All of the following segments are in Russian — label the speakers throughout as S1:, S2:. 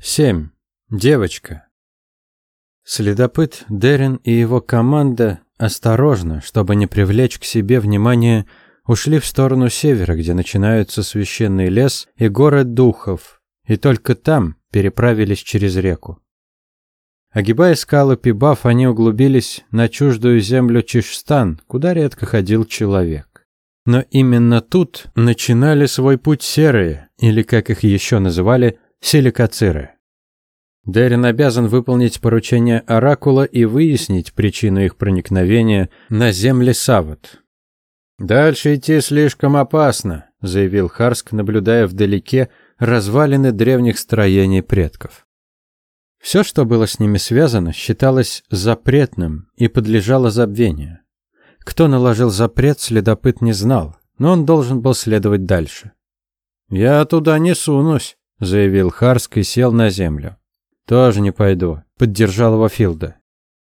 S1: 7. Девочка. Следопыт Дерин и его команда осторожно, чтобы не привлечь к себе внимание, ушли в сторону севера, где начинаются священный лес и город духов, и только там переправились через реку. Огибая скалы Пибаф, они углубились на чуждую землю Чишстан, куда редко ходил человек. Но именно тут начинали свой путь серые, или, как их еще называли, силикациры. Дерин обязан выполнить поручение Оракула и выяснить причину их проникновения на земли Сават. «Дальше идти слишком опасно», — заявил Харск, наблюдая вдалеке развалины древних строений предков. Все, что было с ними связано, считалось запретным и подлежало забвению. Кто наложил запрет, следопыт не знал, но он должен был следовать дальше. «Я туда не сунусь», — заявил Харск и сел на землю. «Тоже не пойду», — поддержал его Филда.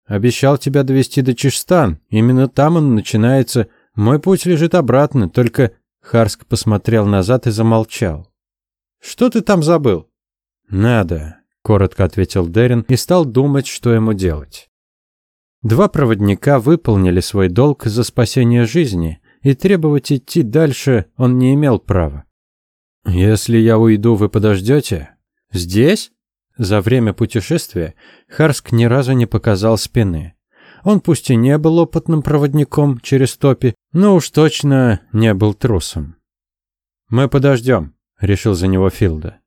S1: «Обещал тебя довести до Чешстан. Именно там он начинается. Мой путь лежит обратно, только...» Харск посмотрел назад и замолчал. «Что ты там забыл?» «Надо», — коротко ответил Дерин и стал думать, что ему делать. Два проводника выполнили свой долг за спасение жизни, и требовать идти дальше он не имел права. «Если я уйду, вы подождете?» «Здесь?» За время путешествия Харск ни разу не показал спины. Он пусть и не был опытным проводником через топи, но уж точно не был трусом. «Мы подождем», — решил за него Филда.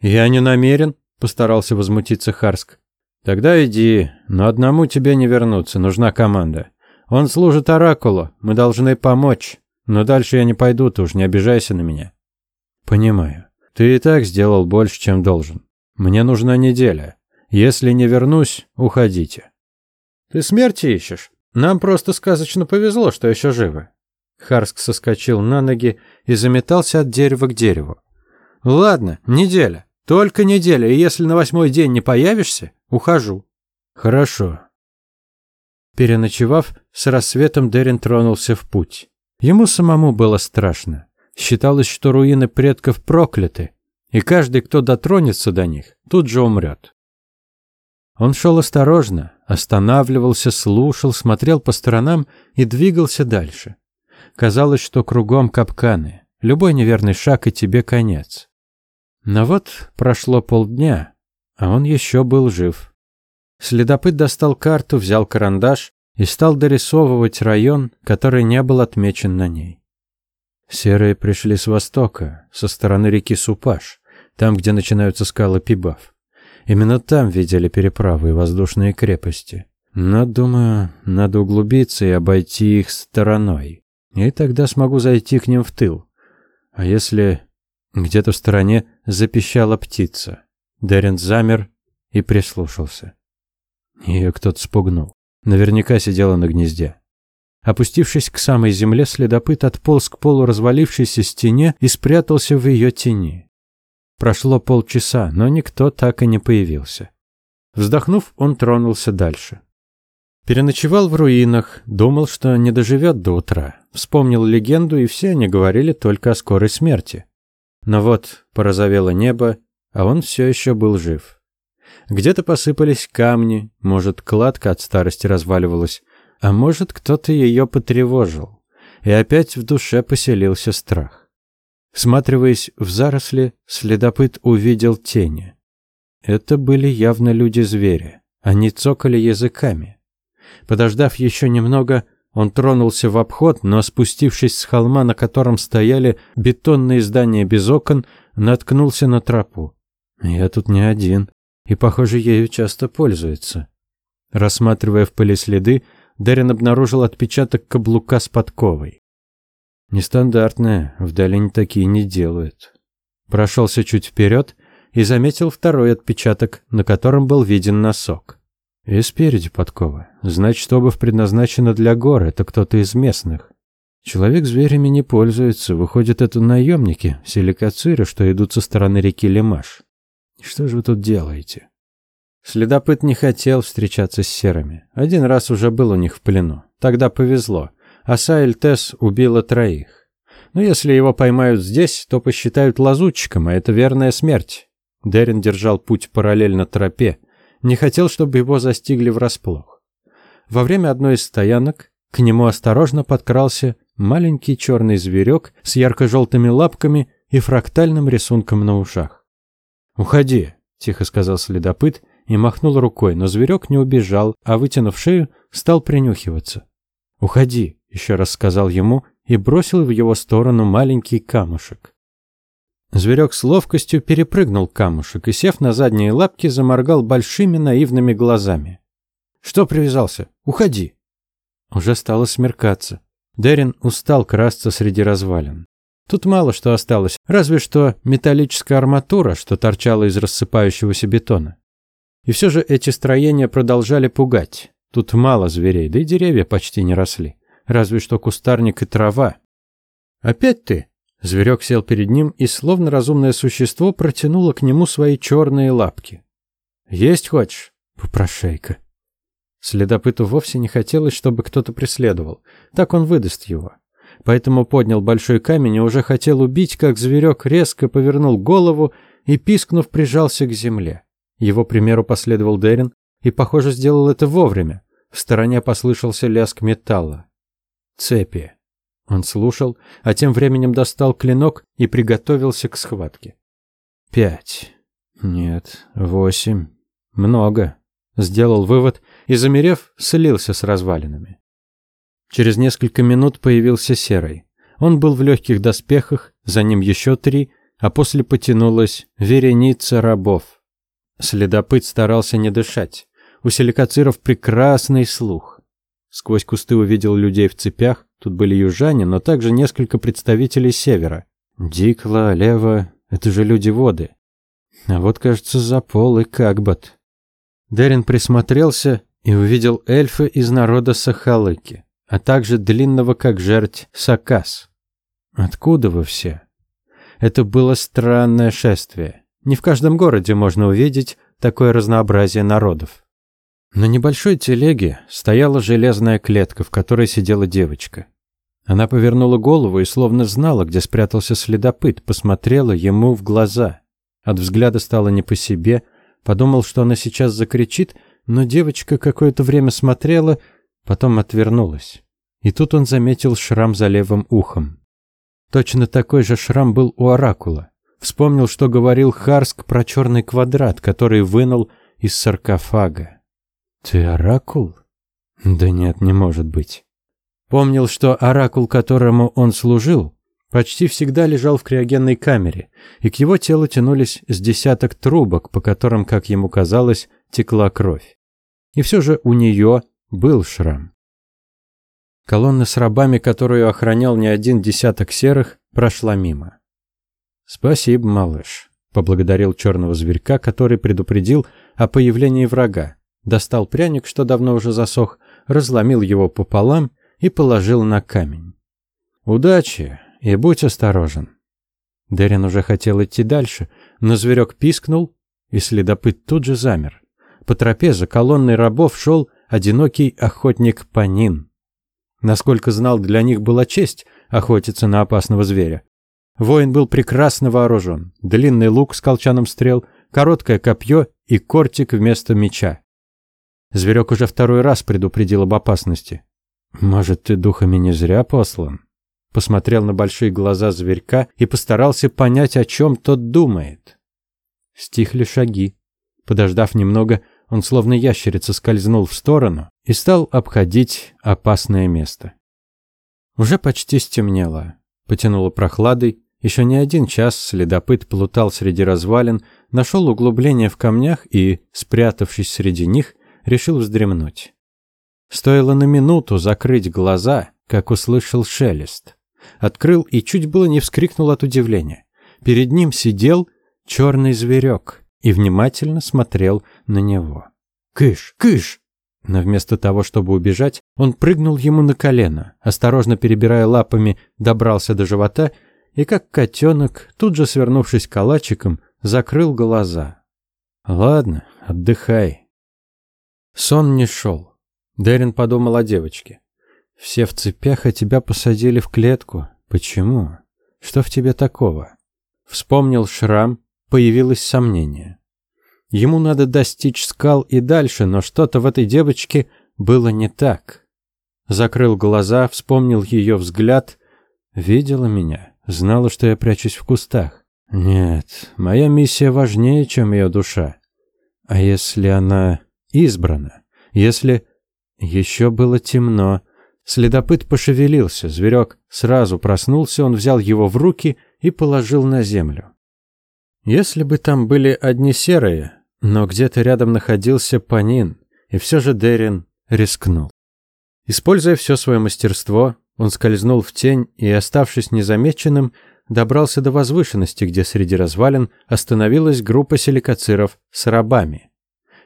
S1: «Я не намерен», — постарался возмутиться Харск. «Тогда иди, но одному тебе не вернуться, нужна команда. Он служит Оракулу, мы должны помочь. Но дальше я не пойду, ты уж не обижайся на меня». «Понимаю. Ты и так сделал больше, чем должен. Мне нужна неделя. Если не вернусь, уходите. Ты смерти ищешь? Нам просто сказочно повезло, что еще живы. Харск соскочил на ноги и заметался от дерева к дереву. Ладно, неделя. Только неделя, и если на восьмой день не появишься, ухожу. Хорошо. Переночевав, с рассветом Дерин тронулся в путь. Ему самому было страшно. Считалось, что руины предков прокляты, и каждый, кто дотронется до них, тут же умрет. Он шел осторожно, останавливался, слушал, смотрел по сторонам и двигался дальше. Казалось, что кругом капканы. Любой неверный шаг, и тебе конец. Но вот прошло полдня, а он еще был жив. Следопыт достал карту, взял карандаш и стал дорисовывать район, который не был отмечен на ней. Серые пришли с востока, со стороны реки Супаш там, где начинаются скалы Пибав. Именно там видели переправы и воздушные крепости. Но, думаю, надо углубиться и обойти их стороной. И тогда смогу зайти к ним в тыл. А если где-то в стороне запищала птица? Дерен замер и прислушался. Ее кто-то спугнул. Наверняка сидела на гнезде. Опустившись к самой земле, следопыт отполз к полуразвалившейся стене и спрятался в ее тени. Прошло полчаса, но никто так и не появился. Вздохнув, он тронулся дальше. Переночевал в руинах, думал, что не доживет до утра. Вспомнил легенду, и все они говорили только о скорой смерти. Но вот порозовело небо, а он все еще был жив. Где-то посыпались камни, может, кладка от старости разваливалась, а может, кто-то ее потревожил. И опять в душе поселился страх. Всматриваясь в заросли, следопыт увидел тени. Это были явно люди-звери. Они цокали языками. Подождав еще немного, он тронулся в обход, но спустившись с холма, на котором стояли бетонные здания без окон, наткнулся на тропу. Я тут не один, и, похоже, ею часто пользуются. Рассматривая в пыли следы, Дерин обнаружил отпечаток каблука с подковой. Нестандартная, в долине такие не делают. Прошелся чуть вперед и заметил второй отпечаток, на котором был виден носок. И спереди подкова. Значит, обувь предназначена для гор, это кто-то из местных. Человек зверями не пользуется, выходит, это наемники, силикациры, что идут со стороны реки Лемаш. Что же вы тут делаете? Следопыт не хотел встречаться с серыми. Один раз уже был у них в плену. Тогда повезло а Саэль Тесс убила троих. Но если его поймают здесь, то посчитают лазутчиком, а это верная смерть. Дерин держал путь параллельно тропе, не хотел, чтобы его застигли врасплох. Во время одной из стоянок к нему осторожно подкрался маленький черный зверек с ярко-желтыми лапками и фрактальным рисунком на ушах. «Уходи», — тихо сказал следопыт и махнул рукой, но зверек не убежал, а, вытянув шею, стал принюхиваться. «Уходи», — еще раз сказал ему и бросил в его сторону маленький камушек. Зверек с ловкостью перепрыгнул камушек и, сев на задние лапки, заморгал большими наивными глазами. «Что привязался? Уходи!» Уже стало смеркаться. Дерин устал красться среди развалин. Тут мало что осталось, разве что металлическая арматура, что торчала из рассыпающегося бетона. И все же эти строения продолжали пугать. Тут мало зверей, да и деревья почти не росли. Разве что кустарник и трава. «Опять ты?» Зверек сел перед ним и, словно разумное существо, протянуло к нему свои черные лапки. «Есть хочешь?» «Попрошайка». Следопыту вовсе не хотелось, чтобы кто-то преследовал. Так он выдаст его. Поэтому поднял большой камень и уже хотел убить, как зверек резко повернул голову и, пискнув, прижался к земле. Его примеру последовал Дерин и, похоже, сделал это вовремя. В стороне послышался лязг металла. Цепи. Он слушал, а тем временем достал клинок и приготовился к схватке. Пять. Нет, восемь. Много. Сделал вывод и, замерев, слился с развалинами. Через несколько минут появился Серый. Он был в легких доспехах, за ним еще три, а после потянулась вереница рабов. Следопыт старался не дышать. У селикациров прекрасный слух. Сквозь кусты увидел людей в цепях, Тут были южане, но также несколько представителей севера. Дикла, Лева — это же люди воды. А вот, кажется, Запол и Кагбат. Дерин присмотрелся и увидел эльфа из народа Сахалыки, а также длинного, как жерть, Сакас. Откуда вы все? Это было странное шествие. Не в каждом городе можно увидеть такое разнообразие народов. На небольшой телеге стояла железная клетка, в которой сидела девочка. Она повернула голову и словно знала, где спрятался следопыт, посмотрела ему в глаза. От взгляда стало не по себе, подумал, что она сейчас закричит, но девочка какое-то время смотрела, потом отвернулась. И тут он заметил шрам за левым ухом. Точно такой же шрам был у оракула. Вспомнил, что говорил Харск про черный квадрат, который вынул из саркофага. «Ты оракул?» «Да нет, не может быть». Помнил, что оракул, которому он служил, почти всегда лежал в криогенной камере, и к его телу тянулись с десяток трубок, по которым, как ему казалось, текла кровь. И все же у нее был шрам. Колонна с рабами, которую охранял не один десяток серых, прошла мимо. «Спасибо, малыш», — поблагодарил черного зверька, который предупредил о появлении врага. Достал пряник, что давно уже засох, разломил его пополам и положил на камень. «Удачи и будь осторожен». Дерин уже хотел идти дальше, но зверек пискнул, и следопыт тут же замер. По тропе за колонной рабов шел одинокий охотник Панин. Насколько знал, для них была честь охотиться на опасного зверя. Воин был прекрасно вооружен. Длинный лук с колчаном стрел, короткое копье и кортик вместо меча. Зверек уже второй раз предупредил об опасности. «Может, ты духами не зря послан?» Посмотрел на большие глаза зверька и постарался понять, о чем тот думает. Стихли шаги. Подождав немного, он словно ящерица скользнул в сторону и стал обходить опасное место. Уже почти стемнело. Потянуло прохладой. Еще не один час следопыт плутал среди развалин, нашел углубление в камнях и, спрятавшись среди них, решил вздремнуть. Стоило на минуту закрыть глаза, как услышал шелест. Открыл и чуть было не вскрикнул от удивления. Перед ним сидел черный зверек и внимательно смотрел на него. «Кыш! Кыш!» Но вместо того, чтобы убежать, он прыгнул ему на колено, осторожно перебирая лапами, добрался до живота и, как котенок, тут же свернувшись калачиком, закрыл глаза. «Ладно, отдыхай». Сон не шел. Дерин подумал о девочке. «Все в цепях, а тебя посадили в клетку. Почему? Что в тебе такого?» Вспомнил шрам, появилось сомнение. Ему надо достичь скал и дальше, но что-то в этой девочке было не так. Закрыл глаза, вспомнил ее взгляд. Видела меня, знала, что я прячусь в кустах. Нет, моя миссия важнее, чем ее душа. А если она избрана? Если... Еще было темно. Следопыт пошевелился, зверек сразу проснулся, он взял его в руки и положил на землю. Если бы там были одни серые, но где-то рядом находился Панин, и все же Дерин рискнул. Используя все свое мастерство, он скользнул в тень и, оставшись незамеченным, добрался до возвышенности, где среди развалин остановилась группа силикациров с рабами.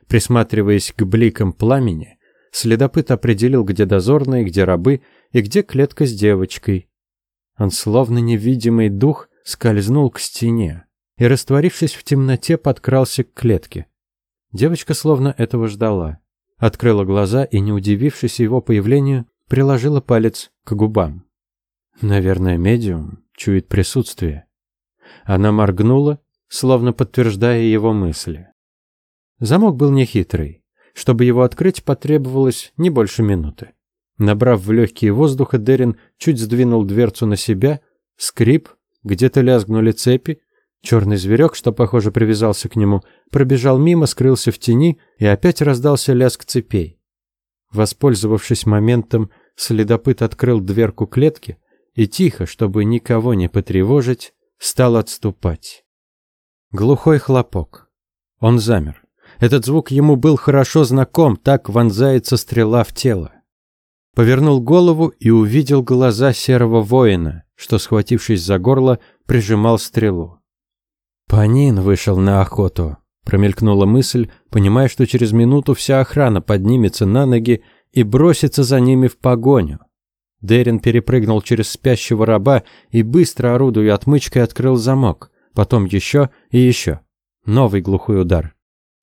S1: Присматриваясь к бликам пламени, следопыт определил, где дозорные, где рабы и где клетка с девочкой. Он, словно невидимый дух, скользнул к стене и, растворившись в темноте, подкрался к клетке. Девочка словно этого ждала. Открыла глаза и, не удивившись его появлению, приложила палец к губам. Наверное, медиум чует присутствие. Она моргнула, словно подтверждая его мысли. Замок был нехитрый. Чтобы его открыть, потребовалось не больше минуты. Набрав в легкие воздуха, Дерин чуть сдвинул дверцу на себя, скрип, где-то лязгнули цепи, Черный зверек, что, похоже, привязался к нему, пробежал мимо, скрылся в тени, и опять раздался лязг цепей. Воспользовавшись моментом, следопыт открыл дверку клетки и тихо, чтобы никого не потревожить, стал отступать. Глухой хлопок. Он замер. Этот звук ему был хорошо знаком, так вонзается стрела в тело. Повернул голову и увидел глаза серого воина, что, схватившись за горло, прижимал стрелу. Панин вышел на охоту. Промелькнула мысль, понимая, что через минуту вся охрана поднимется на ноги и бросится за ними в погоню. Дерин перепрыгнул через спящего раба и, быстро орудуя отмычкой, открыл замок. Потом еще и еще. Новый глухой удар.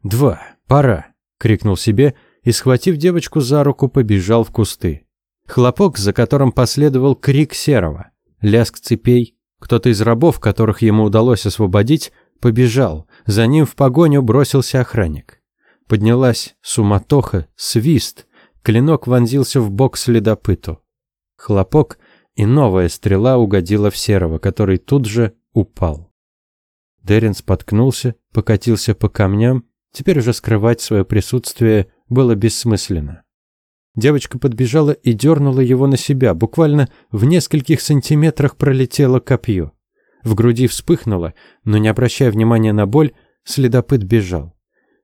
S1: «Два. Пора!» — крикнул себе и, схватив девочку за руку, побежал в кусты. Хлопок, за которым последовал крик серого. Лязг цепей, кто-то из рабов, которых ему удалось освободить, побежал. За ним в погоню бросился охранник. Поднялась суматоха, свист. Клинок вонзился в бок следопыту. Хлопок, и новая стрела угодила в серого, который тут же упал. Дерин споткнулся, покатился по камням. Теперь уже скрывать свое присутствие было бессмысленно. Девочка подбежала и дернула его на себя. Буквально в нескольких сантиметрах пролетело копье. В груди вспыхнуло, но не обращая внимания на боль, следопыт бежал.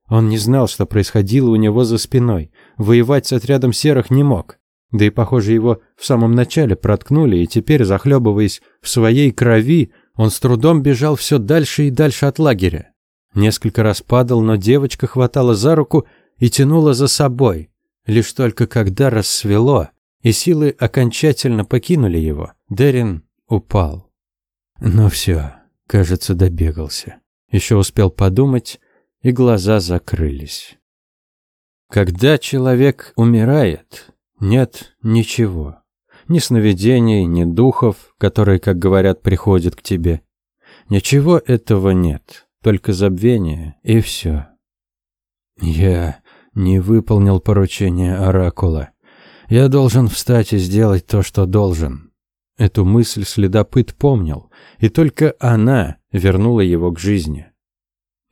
S1: Он не знал, что происходило у него за спиной. Воевать с отрядом серых не мог. Да и, похоже, его в самом начале проткнули, и теперь, захлебываясь в своей крови, он с трудом бежал все дальше и дальше от лагеря. Несколько раз падал, но девочка хватала за руку и тянула за собой. Лишь только когда рассвело, и силы окончательно покинули его, Дерин упал. Ну все, кажется, добегался. Еще успел подумать, и глаза закрылись. Когда человек умирает, нет ничего. Ни сновидений, ни духов, которые, как говорят, приходят к тебе. Ничего этого нет, только забвение, и все. Я не выполнил поручение Оракула. Я должен встать и сделать то, что должен. Эту мысль следопыт помнил, и только она вернула его к жизни.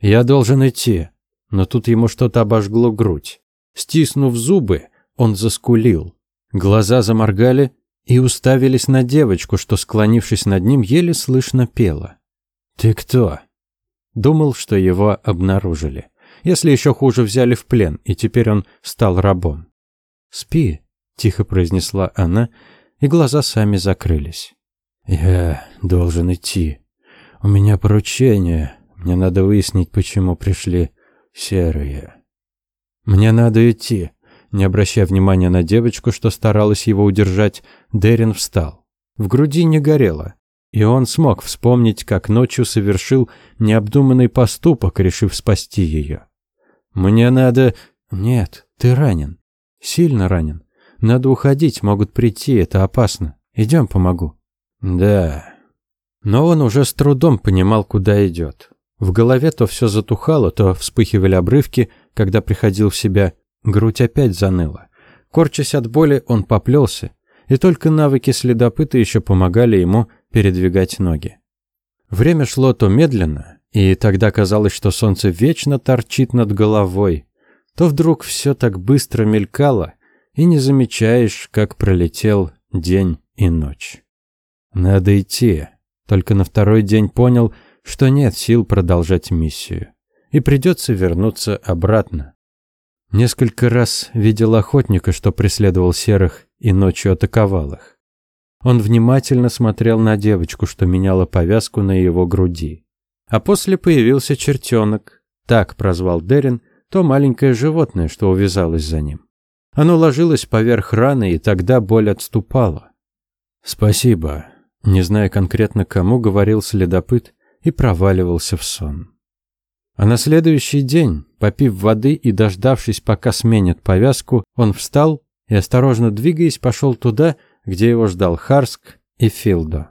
S1: Я должен идти, но тут ему что-то обожгло грудь. Стиснув зубы, он заскулил. Глаза заморгали и уставились на девочку, что, склонившись над ним, еле слышно пела. «Ты кто?» Думал, что его обнаружили. Если еще хуже, взяли в плен, и теперь он стал рабом. «Спи», — тихо произнесла она, и глаза сами закрылись. «Я должен идти. У меня поручение. Мне надо выяснить, почему пришли серые». «Мне надо идти», — не обращая внимания на девочку, что старалась его удержать, Дерин встал. В груди не горело, и он смог вспомнить, как ночью совершил необдуманный поступок, решив спасти ее. «Мне надо...» «Нет, ты ранен. Сильно ранен. Надо уходить, могут прийти, это опасно. Идем, помогу». «Да». Но он уже с трудом понимал, куда идет. В голове то все затухало, то вспыхивали обрывки, когда приходил в себя. Грудь опять заныла. Корчась от боли, он поплелся, и только навыки следопыта еще помогали ему передвигать ноги. Время шло то медленно, и тогда казалось, что солнце вечно торчит над головой, то вдруг все так быстро мелькало, и не замечаешь, как пролетел день и ночь. Надо идти. Только на второй день понял, что нет сил продолжать миссию, и придется вернуться обратно. Несколько раз видел охотника, что преследовал серых и ночью атаковал их. Он внимательно смотрел на девочку, что меняла повязку на его груди. А после появился чертенок, так прозвал Дерин, то маленькое животное, что увязалось за ним. Оно ложилось поверх раны, и тогда боль отступала. «Спасибо», не зная конкретно кому, говорил следопыт и проваливался в сон. А на следующий день, попив воды и дождавшись, пока сменят повязку, он встал и, осторожно двигаясь, пошел туда, где его ждал Харск и Филдо.